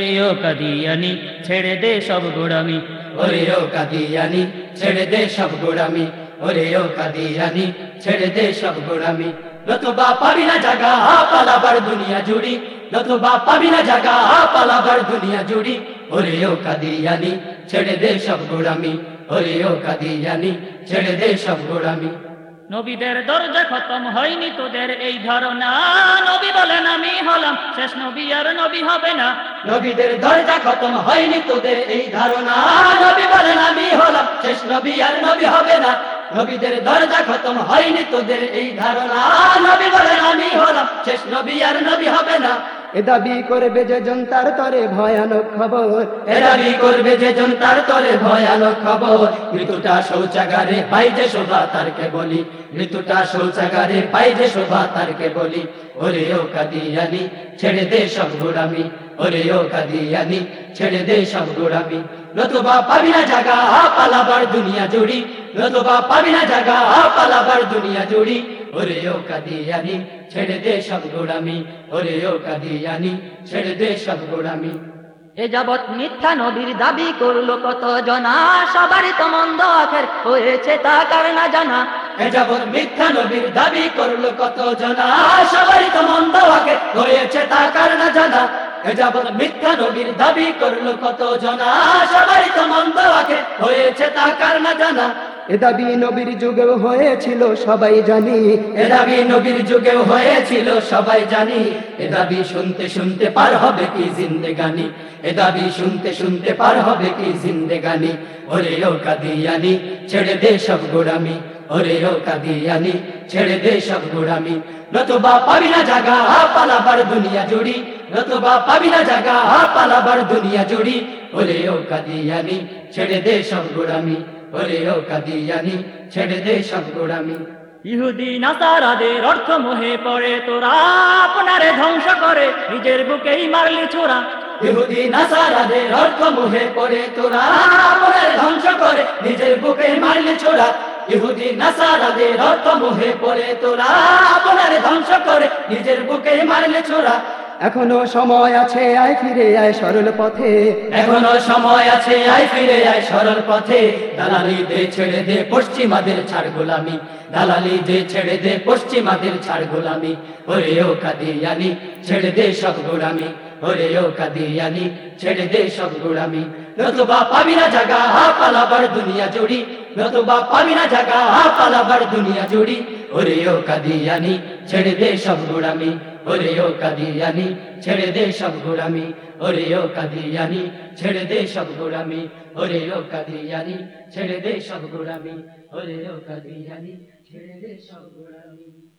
ওরে ও কাদিয়ানি, ছেড়ে দে সব গোড়ামি। ওরে ও কাদিয়ানি, ছেড়ে দে সব গোড়ামি। ওরে ও কাদিয়ানি, ছেড়ে দে সব গোড়ামি। নতুবা পাবি না জাগা, পালাবার দুনিয়া জুড়ি। নতুবা পাবি না জাগা, পালাবার দুনিয়া জুড়ি। ওরে ও কাদিয়ানি, ছেড়ে দে সব গোড়ামি। ওরে ও কাদিয়ানি, ছেড়ে দে সব গোড়ামি। নবীদের দরজা খতম হয়নি তোদের এই ধারণা। নবী বলেন, আমি হলাম শেষ নবী, আর নবী হবে না। নবীদের দরজা খতম হয়নি তোদের এই ধারণা। নবী বলেন, আমি হলাম শেষ নবী, আর নবী হবে না। নবীদের দরজা খতম হয়নি তোদের এই ধারণা। নবী বলেন, আমি হলাম শেষ নবী, আর নবী হবে না। এ করবে যে জনতার তরে ভয়ানক খবর। এ দাবি করবে যে জনতার তরে ভয়ানক খবর। মৃত্যুটা শৌচাগারে, পাই যে শোভা তারকে বলি। মৃত্যুটা শৌচাগারে, পাই যে শোভা তারকে বলি। ওরে ও কাদিয়ানি, ছেড়ে দে সব গোড়ামি। ওরে ও কাদিয়ানি, ছেড়ে দে সব গোড়ামি। নতুবা পাবি না জাগা, পালাবার দুনিয়া জুড়ি। নতুবা পাবি না জাগা পালাবার দুনিয়া জুড়ি। ওরে ও কাদিয়ানি ছেড়ে দে সব গোড়ামি। ওরে ও কাদিয়ানি ছেড়ে দে সব গোড়ামি। এ যাবৎ মিথ্যা নবীর দাবি করল কত জনা। সবারই তো মন্দ আখের হয়েছে তা কার না জানা। এ যাবৎ মিথ্যা নবীর দাবি করল কত জনা। সবারই তো মন্দ আগে হয়েছে তা কার না জানা। এ যাবৎ মিথ্যা নবীর দাবি করল কত জনা। সবারই তো মন্দ আগে হয়েছে তা কার না জানা। এ দাবি নবীর যুগেও হয়েছিল, সবাই জানি। এ দাবি নবীর যুগেও হয়েছিল, সবাই জানি। এ দাবি শুনতে শুনতে পার হবে কি জিন্দেগানি? এ শুনতে শুনতে পার হবে কি জিন্দেগানি? ওরে ও কাদিয়ানি, ছেড়ে দে সব গোড়ামি। ওরে ও কাদিয়ানি, ছেড়ে দে সব গোড়ামি। নতুবা পাবি না জাগা, পালাবার দুনিয়া জুড়ি। নতুবা পাবি না জাগা, পালাবার দুনিয়া জুড়ি। ওরে ও কাদিয়ানি, ছেড়ে দে সব গোড়ামি। ওরে ও কাদিয়ানি ছেড়ে দে সব গোড়ামি। ইহুদি নাসারাদের অর্থ মোহে পড়ে তোরা আপনারে ধ্বংস করে নিজের বুকেই মারলি ছোড়া। ইহুদি নাসারাদের অর্থ মুহে পড়ে তোরা মনের ধ্বংস করে নিজের বুকে মারলে ছোড়া। ইহুদি নাসারাদের অর্থ মুহে পড়ে তোরা মনের ধ্বংস করে নিজের বুকে মারলে ছোড়া। এখনও সময় আছে, আয় ফিরে আয় সরল পথে। এখনও সময় আছে, আয় ফিরে আয় সরল পথে। দালালি দে, ছেড়ে দে, পশ্চিমাদের ছাড় গোলামি। দালালি দে, ছেড়ে দে, পশ্চিমাদের ছাড় গোলামি। ওরে ও কাদিয়ানি, ছেড়ে দে সব গোড়ামি। ওরে ও কাদিয়ানি, ছেড়ে দে সব গোড়ামি। নতুবা পাবি না জাগা পালাবার দুনিয়া জুড়ি। নতুবা পাবি না জাগা পালাবার দুনিয়া জুড়ি। ওরে ও কাদিয়ানি, ছেড়ে দে সব গোড়ামি। ওরে ও কাদিয়ানি, ছেড়ে দে সব গোড়ামি ওরে ও কাদিয়ানি, ছেড়ে দে সব গোড়ামি ওরে ও কাদিয়ানি, ছেড়ে দে সব গোড়ামি ওরে ও কাদিয়ানি, ছেড়ে দে সব গোড়ামি